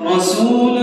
رسولا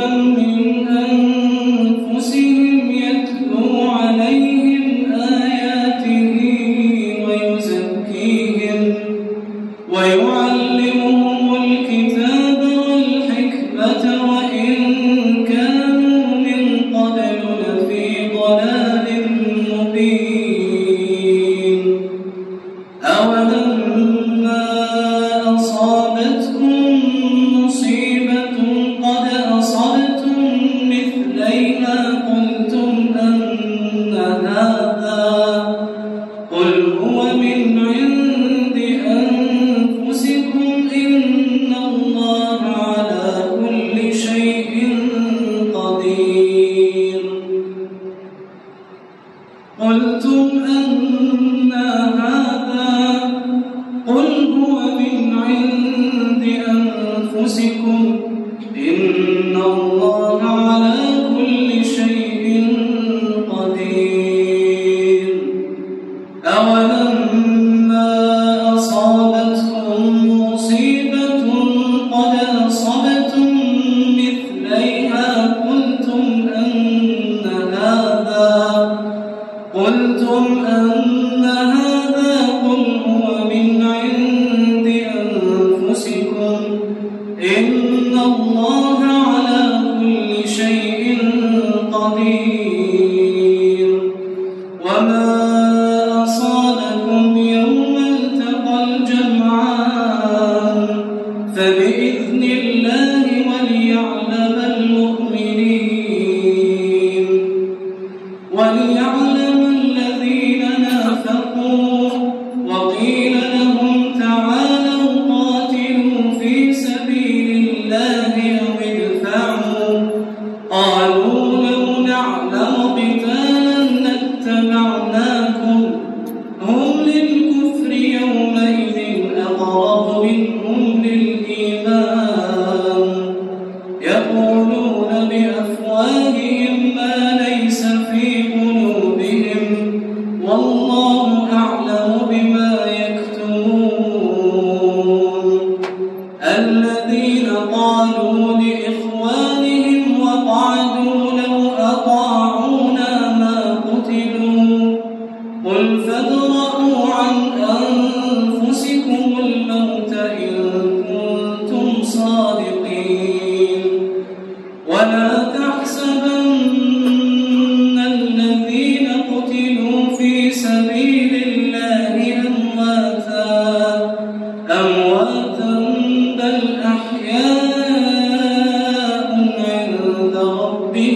قلتم قالوا لو نعلم قتالا نتبعناكم هم للكفر يومئذ أقرب منهم للإيمان. يقولون بأفواههم ما ليس في قلوبهم. والله أعلم بما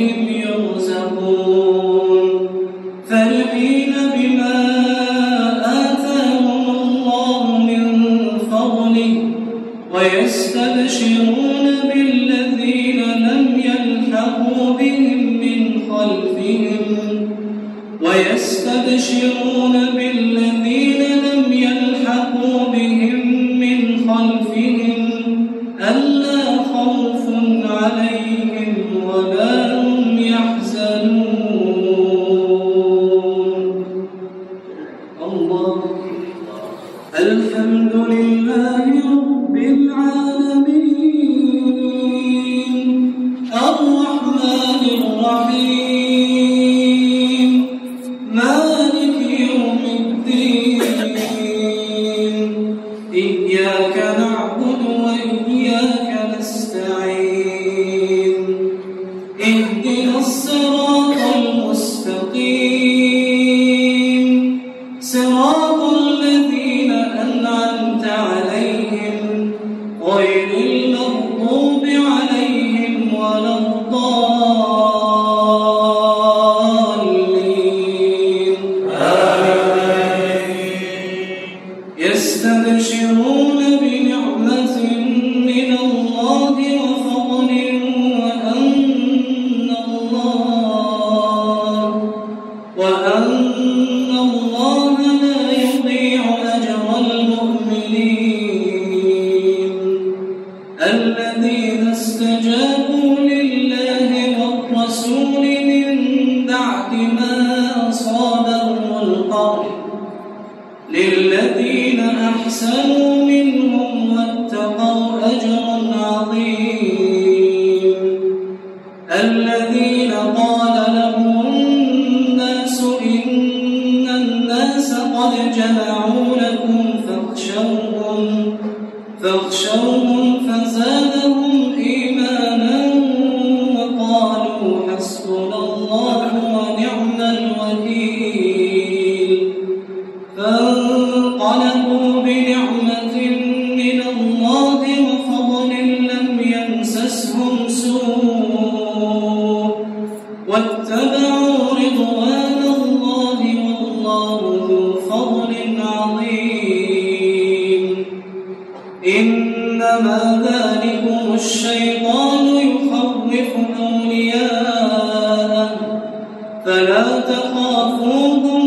be يستبشرون بنعمة من الله وفضل وأن الله وأن الله لا يضيع أجر المؤمنين. الذين استجابوا أحسنوا منهم واتقوا أجر عظيم. الذين قال لهم الناس إن الناس قد جمعوا فلا تخافوهم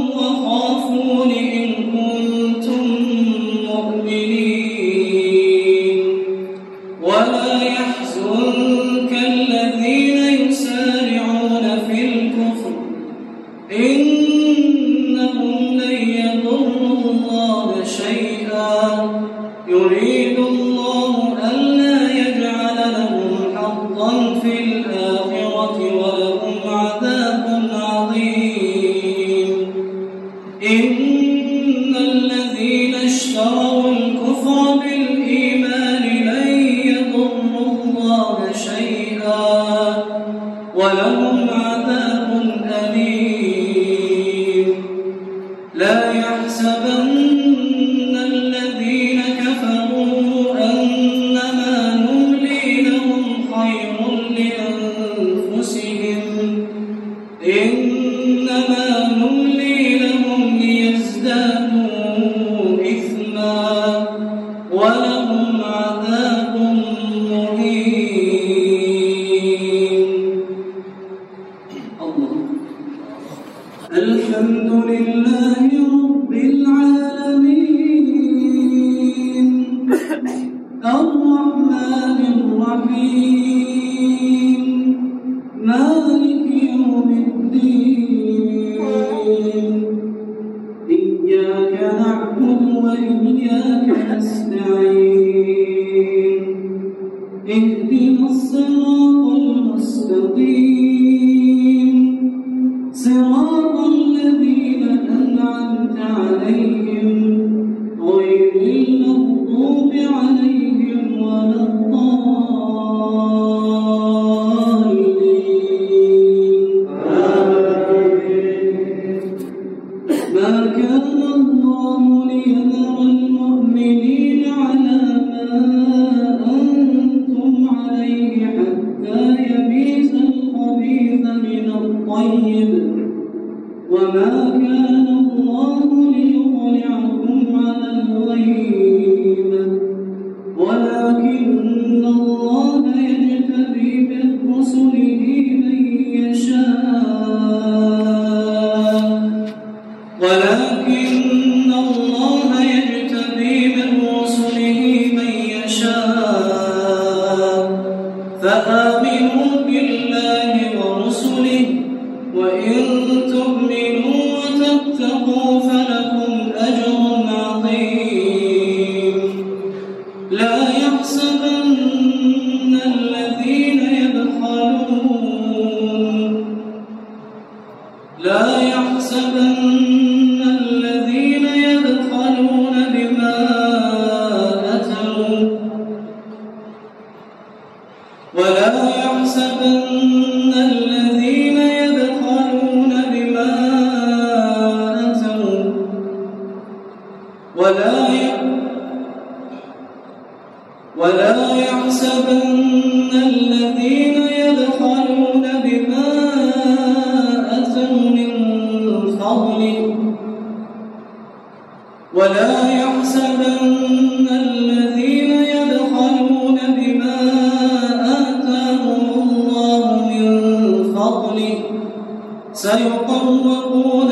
له اهدنا الصراط المستقيم. صراط الذين أنعمت عليهم غير المغضوب عليهم ولا الضالين. ما كان الله ليذر فآمنوا بالله ورسله وإن تؤمنوا وتتقوا فلكم أجر عظيم. لا يحسبن الذين يبخلون. لا يحسبن ولا يحسبن الذين يبخلون بما أتوا من فضله ولا يحسبن الذين يبخلون بما آتاهم الله من فضل. سيقربون